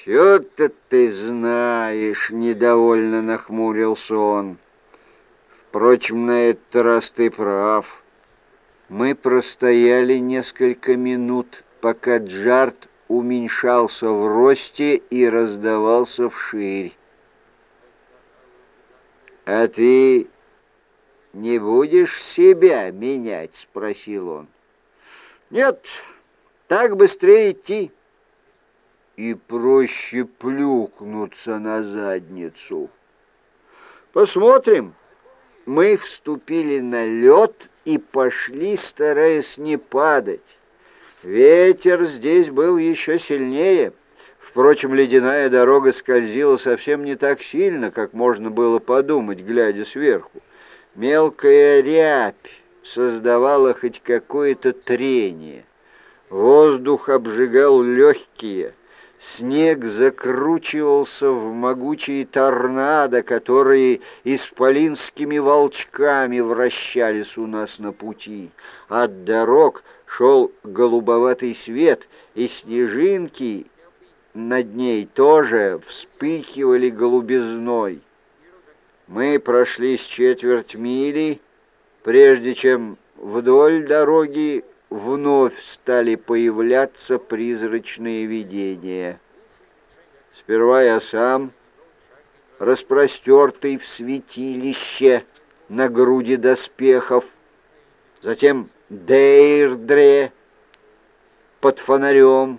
«Все-то ты знаешь», — недовольно нахмурился он. «Впрочем, на этот раз ты прав. Мы простояли несколько минут, пока Джарт уменьшался в росте и раздавался вширь. «А ты не будешь себя менять?» — спросил он. «Нет, так быстрее идти». «И проще плюхнуться на задницу». «Посмотрим». Мы вступили на лед и пошли, стараясь не падать. Ветер здесь был еще сильнее. Впрочем, ледяная дорога скользила совсем не так сильно, как можно было подумать, глядя сверху. Мелкая рябь создавала хоть какое-то трение. Воздух обжигал легкие, снег закручивался в могучие торнадо, которые исполинскими волчками вращались у нас на пути. От дорог шел голубоватый свет, и снежинки над ней тоже вспыхивали голубизной. Мы прошли с четверть мили, прежде чем вдоль дороги вновь стали появляться призрачные видения. Сперва я сам, распростертый в святилище на груди доспехов, затем Дейрдре под фонарем.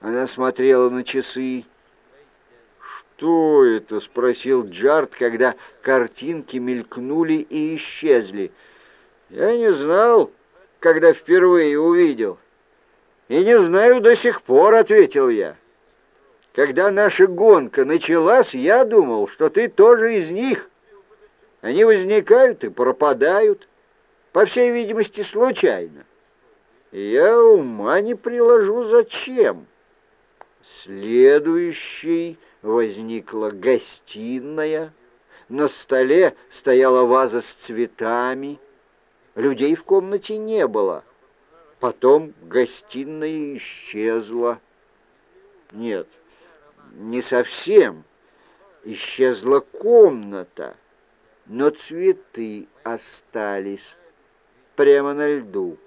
Она смотрела на часы. «Что это?» — спросил Джарт, когда картинки мелькнули и исчезли. «Я не знал, когда впервые увидел. И не знаю до сих пор», — ответил я. «Когда наша гонка началась, я думал, что ты тоже из них. Они возникают и пропадают» по всей видимости, случайно. я ума не приложу, зачем. Следующей возникла гостиная. На столе стояла ваза с цветами. Людей в комнате не было. Потом гостиная исчезла. Нет, не совсем. Исчезла комната, но цветы остались прямо на льду.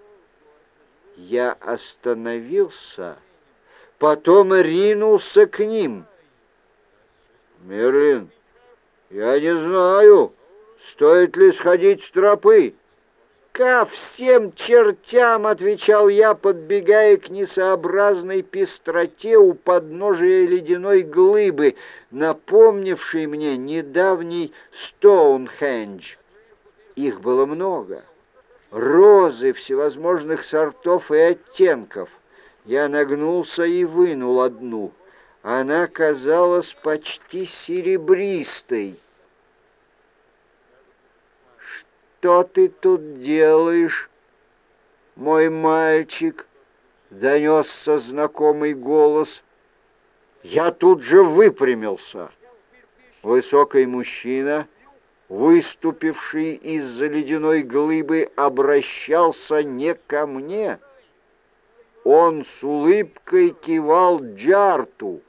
Я остановился, потом ринулся к ним. «Мерлин, я не знаю, стоит ли сходить с тропы». «Ко всем чертям!» — отвечал я, подбегая к несообразной пестроте у подножия ледяной глыбы, напомнившей мне недавний Стоунхендж. Их было много розы всевозможных сортов и оттенков. Я нагнулся и вынул одну. Она казалась почти серебристой. «Что ты тут делаешь, мой мальчик?» — донесся знакомый голос. Я тут же выпрямился. Высокий мужчина — выступивший из-за ледяной глыбы, обращался не ко мне. Он с улыбкой кивал Джарту.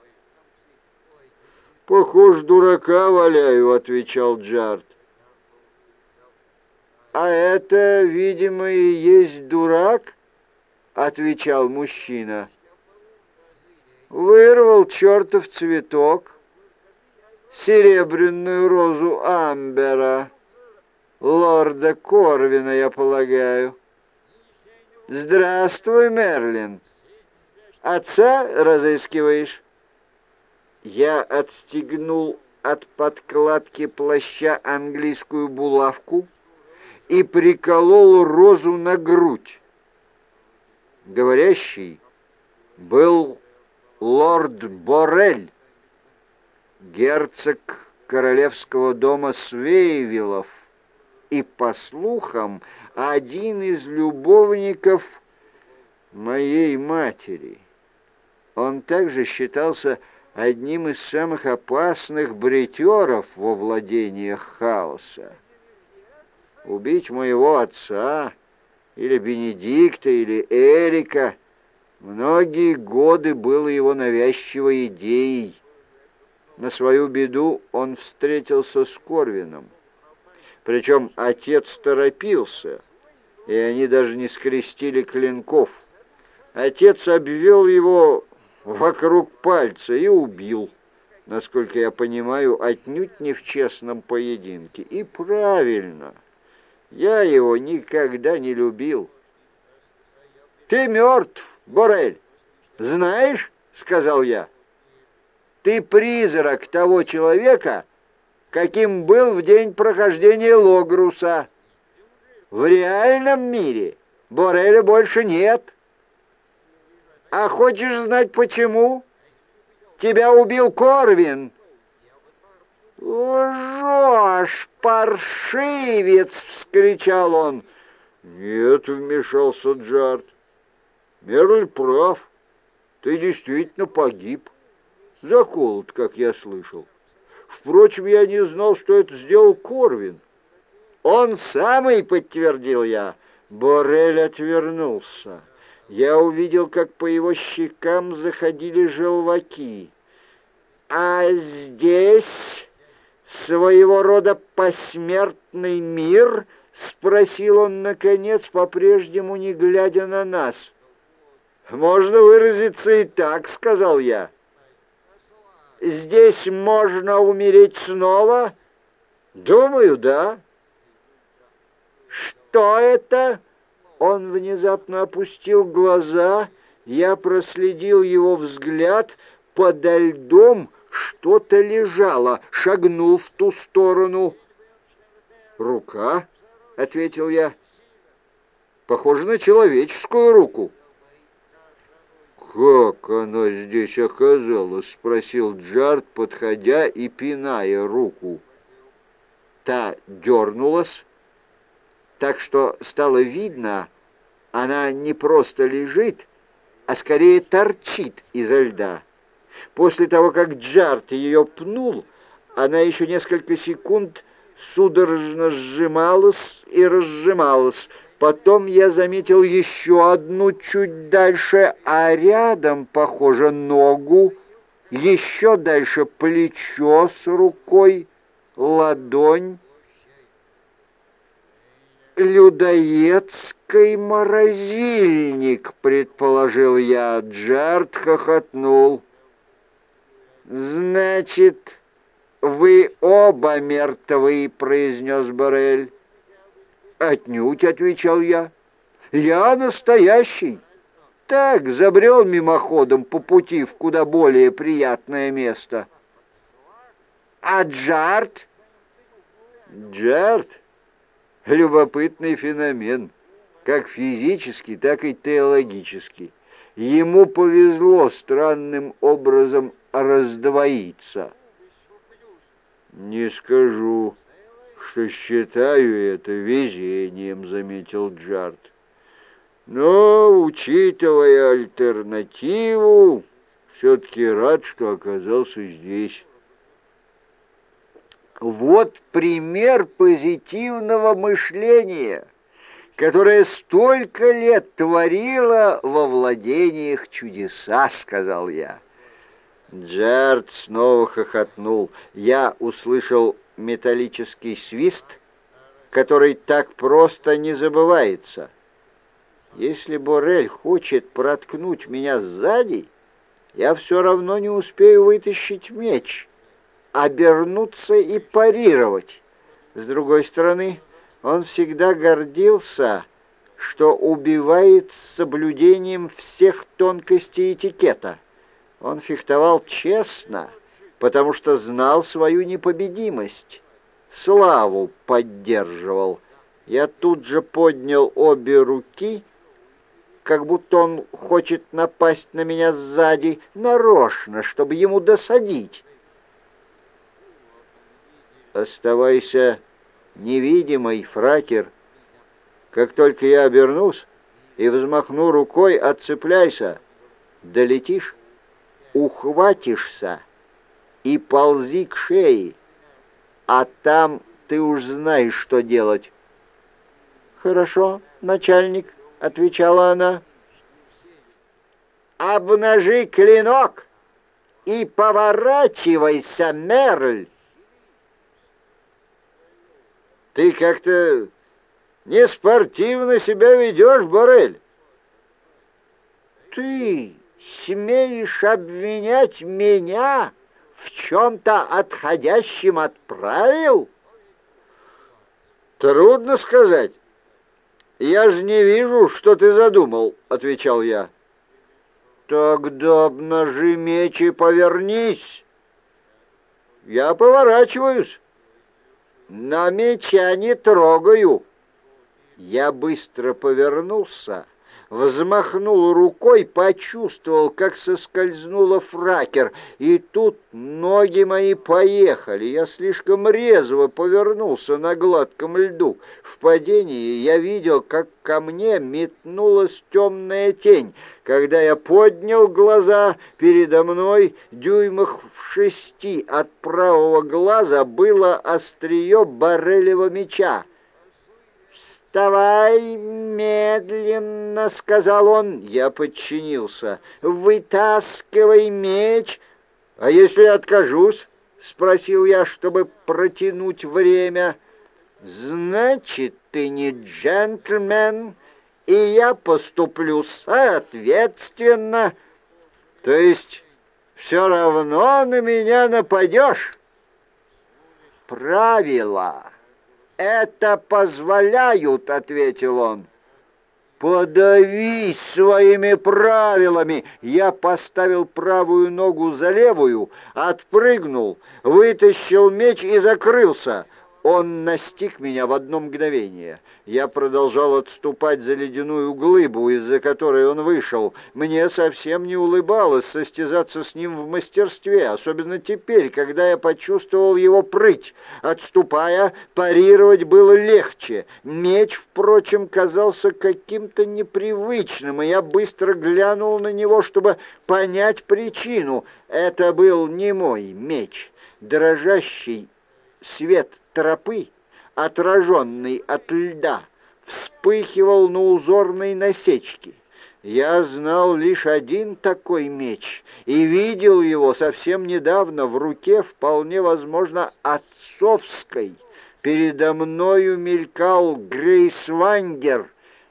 «Похож, дурака валяю», — отвечал Джарт. «А это, видимо, и есть дурак?» — отвечал мужчина. «Вырвал чертов цветок» серебряную розу Амбера, лорда Корвина, я полагаю. Здравствуй, Мерлин. Отца разыскиваешь? Я отстегнул от подкладки плаща английскую булавку и приколол розу на грудь. Говорящий был лорд Борель герцог королевского дома Свейвилов и, по слухам, один из любовников моей матери. Он также считался одним из самых опасных бритеров во владениях хаоса. Убить моего отца или Бенедикта или Эрика Многие годы было его навязчивой идеей. На свою беду он встретился с Корвином. Причем отец торопился, и они даже не скрестили клинков. Отец обвел его вокруг пальца и убил, насколько я понимаю, отнюдь не в честном поединке. И правильно, я его никогда не любил. «Ты мертв, Борель, знаешь?» — сказал я. «Ты призрак того человека, каким был в день прохождения Логруса. В реальном мире Бореля больше нет». А хочешь знать почему? Тебя убил Корвин. «Лжешь, паршивец!» — вскричал он. «Нет», — вмешался Джард. «Мерль прав. Ты действительно погиб. Заколот, как я слышал. Впрочем, я не знал, что это сделал Корвин». «Он самый», — подтвердил я. Борель отвернулся я увидел, как по его щекам заходили желваки. А здесь своего рода посмертный мир, спросил он наконец, по-прежнему не глядя на нас. Можно выразиться и так, сказал я. Здесь можно умереть снова? Думаю, да. Что это? Он внезапно опустил глаза, я проследил его взгляд, подо льдом что-то лежало, шагнул в ту сторону. «Рука?» — ответил я. «Похоже на человеческую руку». «Как она здесь оказалась?» — спросил Джард, подходя и пиная руку. Та дернулась, так что стало видно, она не просто лежит, а скорее торчит изо льда. После того, как Джарт ее пнул, она еще несколько секунд судорожно сжималась и разжималась. Потом я заметил еще одну чуть дальше, а рядом, похоже, ногу, еще дальше плечо с рукой, ладонь, «Людоедский морозильник», — предположил я. Джард хохотнул. «Значит, вы оба мертвы», — произнес Борель. «Отнюдь», — отвечал я. «Я настоящий. Так, забрел мимоходом по пути в куда более приятное место». «А Джард?» «Джард?» любопытный феномен, как физически, так и теологически. Ему повезло странным образом раздвоиться. «Не скажу, что считаю это везением», — заметил Джард. «Но, учитывая альтернативу, все-таки рад, что оказался здесь». Вот пример позитивного мышления, которое столько лет творило во владениях чудеса, сказал я. Джерд снова хохотнул. Я услышал металлический свист, который так просто не забывается. Если Борель хочет проткнуть меня сзади, я все равно не успею вытащить меч» обернуться и парировать. С другой стороны, он всегда гордился, что убивает с соблюдением всех тонкостей этикета. Он фехтовал честно, потому что знал свою непобедимость. Славу поддерживал. Я тут же поднял обе руки, как будто он хочет напасть на меня сзади, нарочно, чтобы ему досадить. Оставайся невидимой, фракер. Как только я обернусь и взмахну рукой, отцепляйся. Долетишь, ухватишься и ползи к шее, а там ты уж знаешь, что делать. «Хорошо, начальник», — отвечала она. обнажи клинок и поворачивайся, Мерль. Ты как-то не спортивно себя ведешь, Борель. Ты смеешь обвинять меня в чем-то отходящем от правил? Трудно сказать. Я же не вижу, что ты задумал, отвечал я. Тогда обнажи меч и повернись. Я поворачиваюсь. На меча не трогаю. Я быстро повернулся взмахнул рукой, почувствовал, как соскользнула фракер, и тут ноги мои поехали. Я слишком резво повернулся на гладком льду. В падении я видел, как ко мне метнулась темная тень. Когда я поднял глаза, передо мной, дюймах в шести от правого глаза, было острие барелева меча. «Вставай медленно», — сказал он. Я подчинился. «Вытаскивай меч». «А если откажусь?» — спросил я, чтобы протянуть время. «Значит, ты не джентльмен, и я поступлю соответственно». «То есть все равно на меня нападешь?» «Правила» это позволяют», — ответил он. «Подавись своими правилами!» Я поставил правую ногу за левую, отпрыгнул, вытащил меч и закрылся. Он настиг меня в одно мгновение. Я продолжал отступать за ледяную глыбу, из-за которой он вышел. Мне совсем не улыбалось состязаться с ним в мастерстве, особенно теперь, когда я почувствовал его прыть. Отступая, парировать было легче. Меч, впрочем, казался каким-то непривычным, и я быстро глянул на него, чтобы понять причину. Это был не мой меч. Дрожащий свет тропы, отраженный от льда, вспыхивал на узорной насечке. Я знал лишь один такой меч и видел его совсем недавно в руке, вполне возможно, отцовской. Передо мною мелькал Грейсвангер.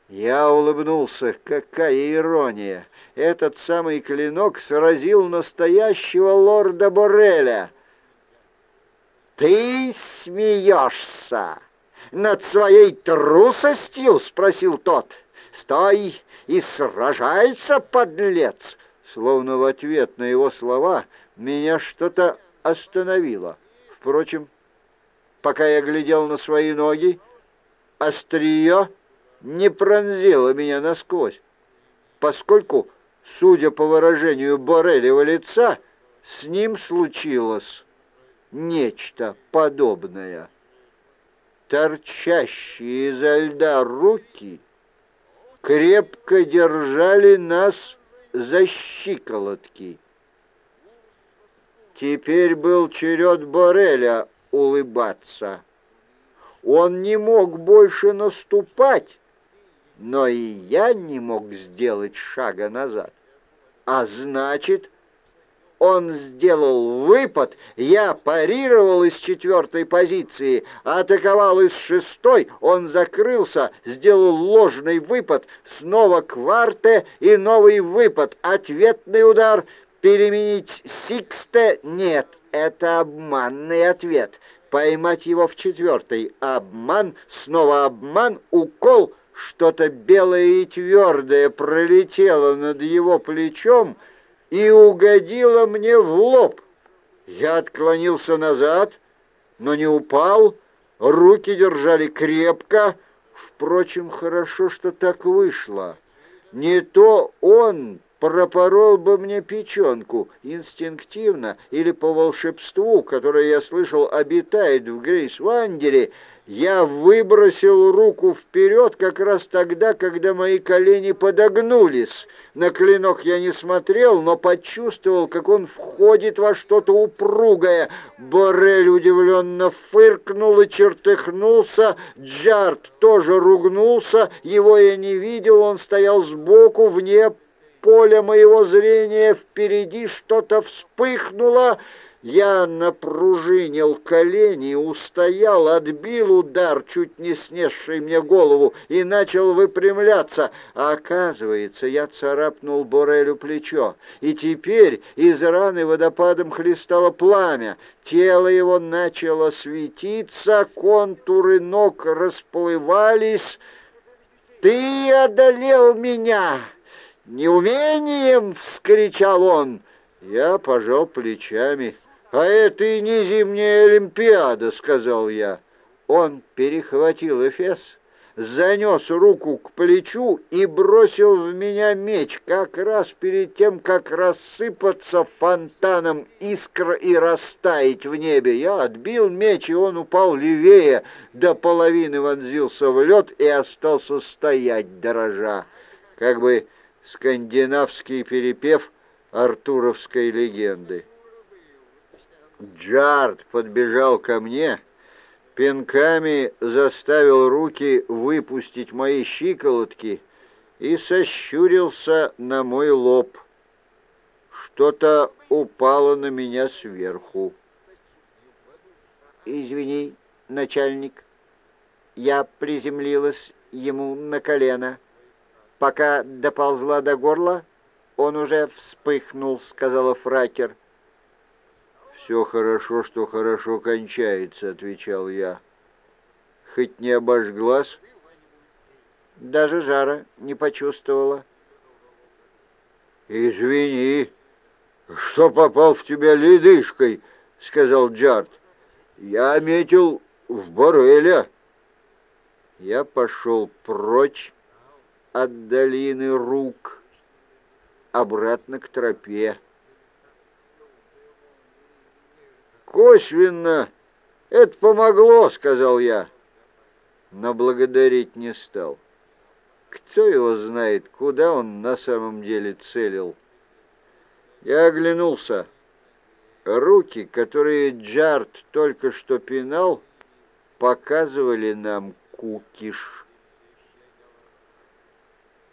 Я улыбнулся. Какая ирония! Этот самый клинок сразил настоящего лорда Бореля — «Ты смеешься над своей трусостью?» — спросил тот. «Стой и сражайся, подлец!» Словно в ответ на его слова меня что-то остановило. Впрочем, пока я глядел на свои ноги, острие не пронзило меня насквозь, поскольку, судя по выражению Борелева лица, с ним случилось нечто подобное. Торчащие изо льда руки крепко держали нас за щиколотки. Теперь был черед Бореля улыбаться. Он не мог больше наступать, но и я не мог сделать шага назад. А значит, он сделал выпад, я парировал из четвертой позиции, атаковал из шестой, он закрылся, сделал ложный выпад, снова кварте и новый выпад, ответный удар, переменить сиксте? Нет, это обманный ответ. Поймать его в четвертой, обман, снова обман, укол, что-то белое и твердое пролетело над его плечом — и угодила мне в лоб. Я отклонился назад, но не упал, руки держали крепко. Впрочем, хорошо, что так вышло. Не то он пропорол бы мне печенку инстинктивно или по волшебству, которое я слышал обитает в Грейсвандере, я выбросил руку вперед как раз тогда, когда мои колени подогнулись. На клинок я не смотрел, но почувствовал, как он входит во что-то упругое. Борель удивленно фыркнул и чертыхнулся. Джарт тоже ругнулся. Его я не видел, он стоял сбоку, вне поля моего зрения впереди что-то вспыхнуло, я напружинил колени, устоял, отбил удар, чуть не снесший мне голову, и начал выпрямляться. А оказывается, я царапнул Борелю плечо, и теперь из раны водопадом хлестало пламя. Тело его начало светиться, контуры ног расплывались. «Ты одолел меня!» «Неумением!» — вскричал он. Я пожал плечами. «А это и не зимняя Олимпиада», — сказал я. Он перехватил Эфес, занес руку к плечу и бросил в меня меч, как раз перед тем, как рассыпаться фонтаном искр и растаять в небе. Я отбил меч, и он упал левее, до половины вонзился в лед и остался стоять дрожа, как бы скандинавский перепев артуровской легенды. Джард подбежал ко мне, пинками заставил руки выпустить мои щиколотки и сощурился на мой лоб. Что-то упало на меня сверху. «Извини, начальник, я приземлилась ему на колено. Пока доползла до горла, он уже вспыхнул», — сказала Фракер. «Все хорошо, что хорошо кончается», — отвечал я. «Хоть не обожглась?» «Даже жара не почувствовала». «Извини, что попал в тебя ледышкой», — сказал Джард. «Я метил в Бореля». Я пошел прочь от долины рук, обратно к тропе. «Косвенно это помогло», — сказал я, но благодарить не стал. Кто его знает, куда он на самом деле целил? Я оглянулся. Руки, которые Джарт только что пинал, показывали нам кукиш.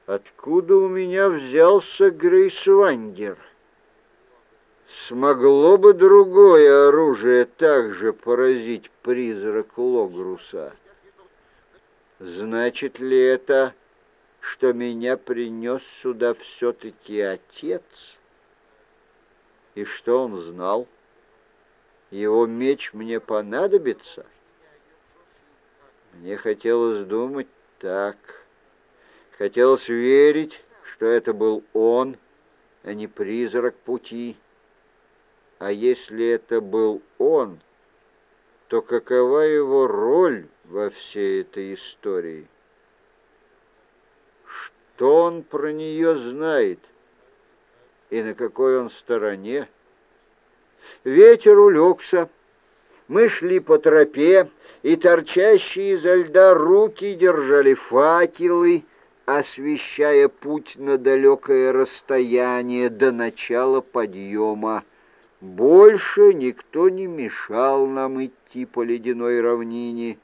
Откуда у меня взялся Грейсвангер? Смогло бы другое оружие также поразить призрак Логруса? Значит ли это, что меня принес сюда все-таки отец? И что он знал? Его меч мне понадобится? Мне хотелось думать так. Хотелось верить, что это был он, а не призрак пути. А если это был он, то какова его роль во всей этой истории? Что он про нее знает и на какой он стороне? Ветер улегся. Мы шли по тропе, и торчащие изо льда руки держали факелы, освещая путь на далекое расстояние до начала подъема. Больше никто не мешал нам идти по ледяной равнине.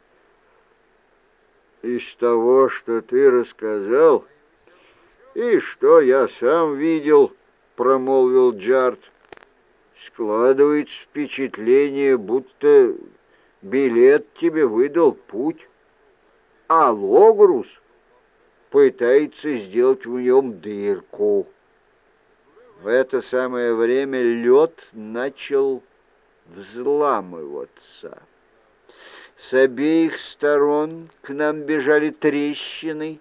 Из того, что ты рассказал, и что я сам видел, промолвил Джарт, складывается впечатление, будто билет тебе выдал путь, а Логрус пытается сделать в нем дырку. В это самое время лед начал взламываться. С обеих сторон к нам бежали трещины,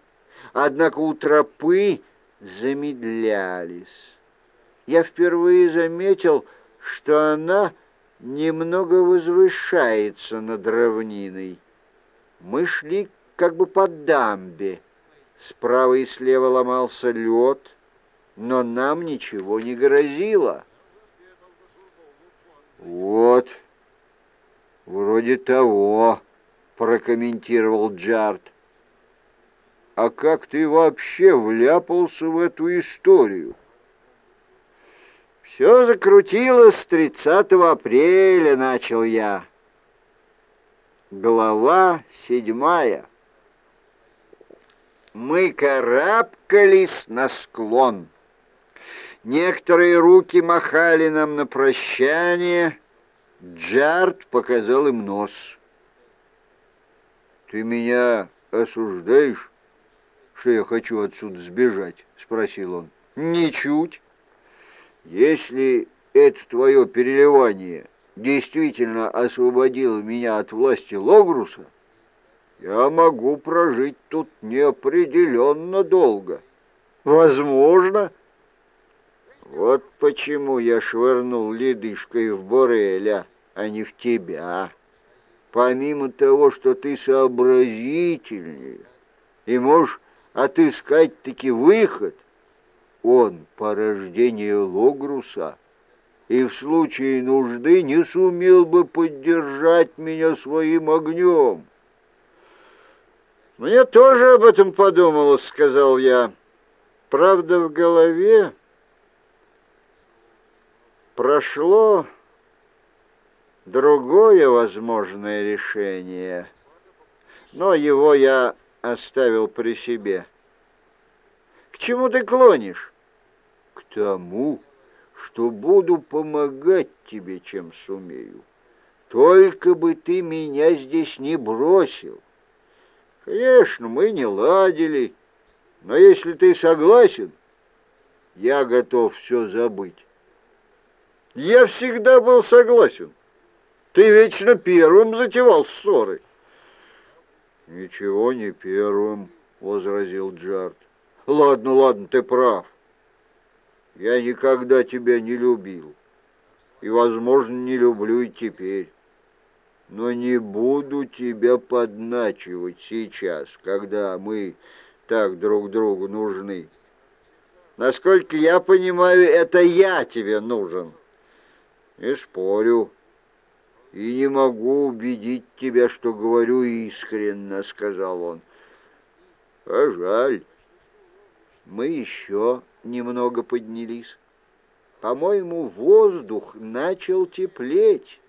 однако у тропы замедлялись. Я впервые заметил, что она немного возвышается над равниной. Мы шли как бы по дамбе. Справа и слева ломался лед, но нам ничего не грозило. «Вот, вроде того», — прокомментировал Джарт. «А как ты вообще вляпался в эту историю?» «Все закрутилось с 30 апреля», — начал я. Глава седьмая. Мы карабкались на склон. Некоторые руки махали нам на прощание. Джард показал им нос. «Ты меня осуждаешь, что я хочу отсюда сбежать?» — спросил он. «Ничуть. Если это твое переливание действительно освободило меня от власти Логруса, я могу прожить тут неопределенно долго. Возможно. Вот почему я швырнул ледышкой в Бореля, а не в тебя. Помимо того, что ты сообразительнее и можешь отыскать-таки выход, он порождение Логруса и в случае нужды не сумел бы поддержать меня своим огнем. «Мне тоже об этом подумалось», — сказал я. «Правда, в голове прошло другое возможное решение, но его я оставил при себе. К чему ты клонишь?» «К тому, что буду помогать тебе, чем сумею. Только бы ты меня здесь не бросил». Конечно, мы не ладили, но если ты согласен, я готов все забыть. Я всегда был согласен. Ты вечно первым затевал ссоры. Ничего не первым, возразил Джард. Ладно, ладно, ты прав. Я никогда тебя не любил. И, возможно, не люблю и теперь но не буду тебя подначивать сейчас, когда мы так друг другу нужны. Насколько я понимаю, это я тебе нужен. Не спорю. И не могу убедить тебя, что говорю искренно, сказал он. А жаль. Мы еще немного поднялись. По-моему, воздух начал теплеть.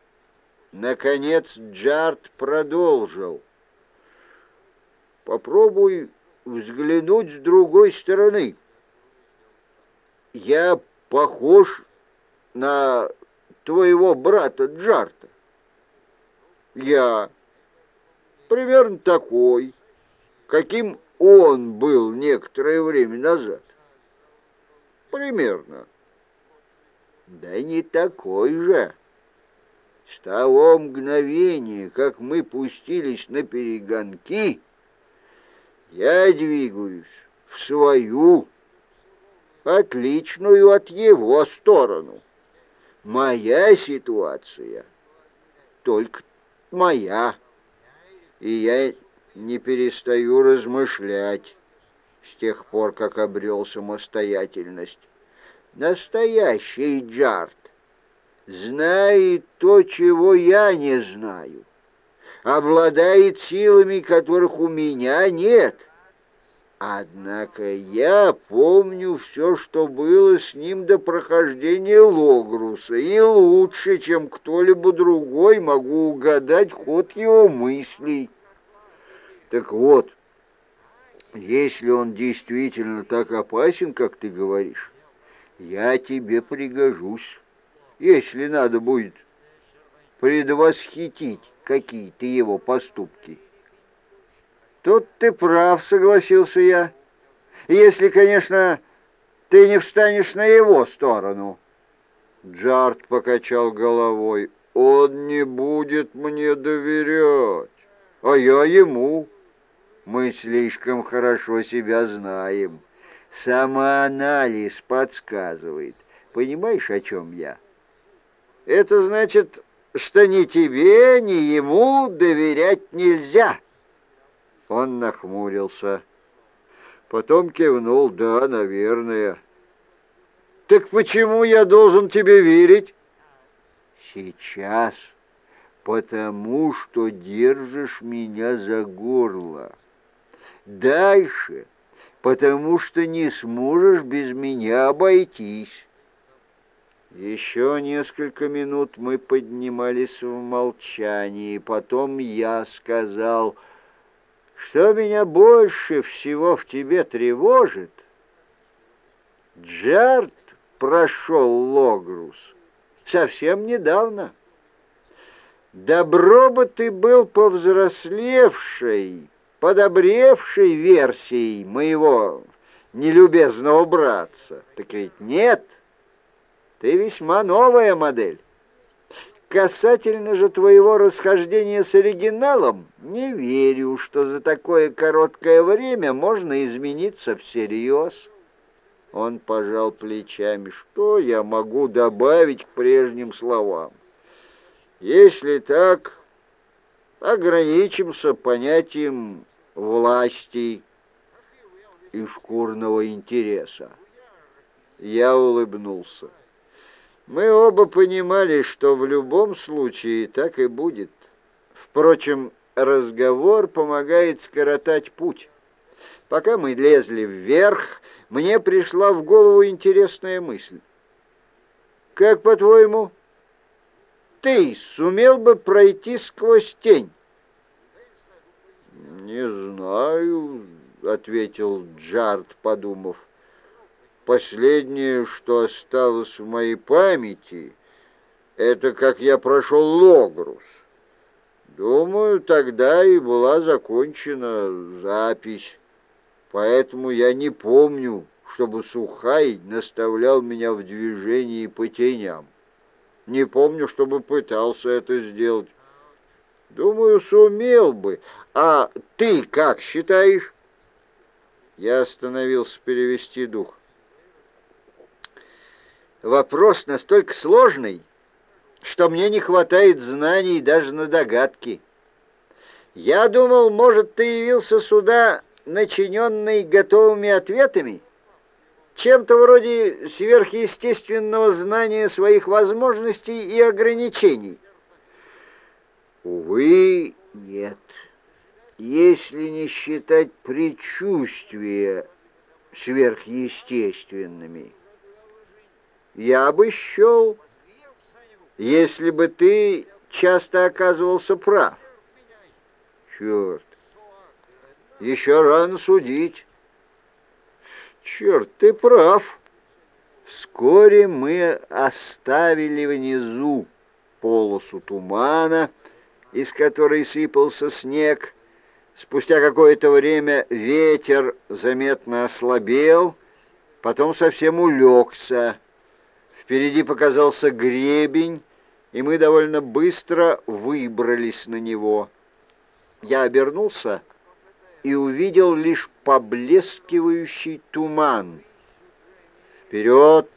Наконец Джарт продолжил. «Попробуй взглянуть с другой стороны. Я похож на твоего брата Джарта. Я примерно такой, каким он был некоторое время назад. Примерно. Да не такой же. С того мгновения, как мы пустились на перегонки, я двигаюсь в свою, отличную от его сторону. Моя ситуация только моя, и я не перестаю размышлять с тех пор, как обрел самостоятельность. Настоящий Джарт знает то, чего я не знаю, обладает силами, которых у меня нет. Однако я помню все, что было с ним до прохождения Логруса, и лучше, чем кто-либо другой, могу угадать ход его мыслей. Так вот, если он действительно так опасен, как ты говоришь, я тебе пригожусь если надо будет предвосхитить какие-то его поступки. Тут ты прав, согласился я. Если, конечно, ты не встанешь на его сторону. Джарт покачал головой. Он не будет мне доверять, а я ему. Мы слишком хорошо себя знаем. Самоанализ подсказывает. Понимаешь, о чем я? Это значит, что ни тебе, ни ему доверять нельзя. Он нахмурился. Потом кивнул, да, наверное. Так почему я должен тебе верить? Сейчас, потому что держишь меня за горло. Дальше, потому что не сможешь без меня обойтись. Еще несколько минут мы поднимались в молчании, потом я сказал, что меня больше всего в тебе тревожит. Джарт прошел Логрус? Совсем недавно. Добро бы ты был повзрослевшей, подобревшей версией моего нелюбезного братца. Так ведь нет, ты весьма новая модель. Касательно же твоего расхождения с оригиналом, не верю, что за такое короткое время можно измениться всерьез. Он пожал плечами. Что я могу добавить к прежним словам? Если так, ограничимся понятием власти и шкурного интереса. Я улыбнулся. Мы оба понимали, что в любом случае так и будет. Впрочем, разговор помогает скоротать путь. Пока мы лезли вверх, мне пришла в голову интересная мысль. «Как, по-твоему, ты сумел бы пройти сквозь тень?» «Не знаю», — ответил Джард, подумав. Последнее, что осталось в моей памяти, это как я прошел Логрус. Думаю, тогда и была закончена запись, поэтому я не помню, чтобы Сухай наставлял меня в движении по теням. Не помню, чтобы пытался это сделать. Думаю, сумел бы. А ты как считаешь? Я остановился перевести дух. Вопрос настолько сложный, что мне не хватает знаний даже на догадки. Я думал, может, ты явился сюда, начиненный готовыми ответами, чем-то вроде сверхъестественного знания своих возможностей и ограничений. Увы, нет. Если не считать предчувствия сверхъестественными я бы счел, если бы ты часто оказывался прав. Черт, еще рано судить. Черт, ты прав. Вскоре мы оставили внизу полосу тумана, из которой сыпался снег. Спустя какое-то время ветер заметно ослабел, потом совсем улегся. Впереди показался гребень, и мы довольно быстро выбрались на него. Я обернулся и увидел лишь поблескивающий туман. Вперед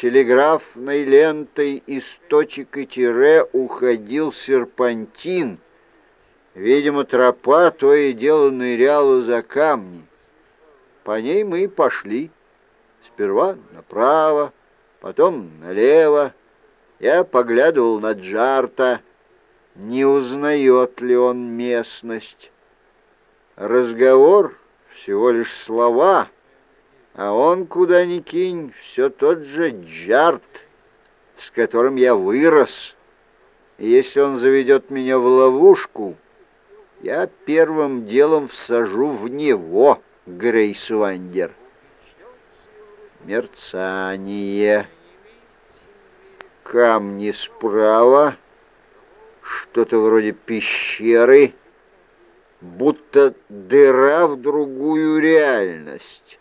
телеграфной лентой из точек и тире уходил серпантин. Видимо, тропа то и дело ныряла за камни. По ней мы и пошли. Сперва направо, потом налево. Я поглядывал на Джарта, не узнает ли он местность. Разговор — всего лишь слова, а он, куда ни кинь, все тот же Джарт, с которым я вырос. И если он заведет меня в ловушку, я первым делом всажу в него, Грейс Вандер мерцание. Камни справа, что-то вроде пещеры, будто дыра в другую реальность.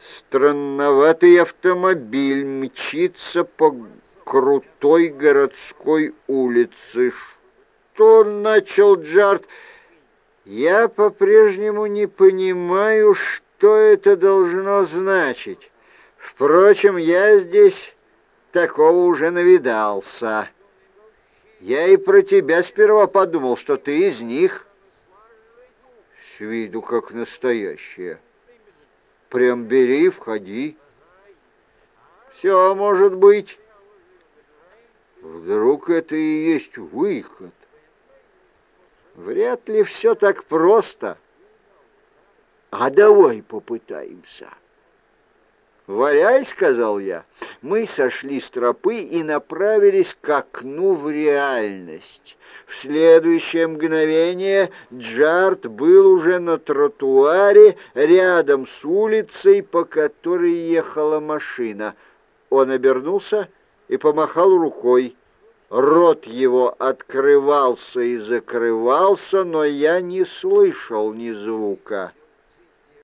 Странноватый автомобиль мчится по крутой городской улице. Что начал Джарт? Я по-прежнему не понимаю, что что это должно значить? Впрочем, я здесь такого уже навидался. Я и про тебя сперва подумал, что ты из них. С виду как настоящая. Прям бери, входи. Все может быть. Вдруг это и есть выход. Вряд ли все так просто. А давай попытаемся. «Валяй», — сказал я. Мы сошли с тропы и направились к окну в реальность. В следующее мгновение Джарт был уже на тротуаре рядом с улицей, по которой ехала машина. он обернулся и помахал рукой. Рот его открывался и закрывался, но я не слышал ни звука.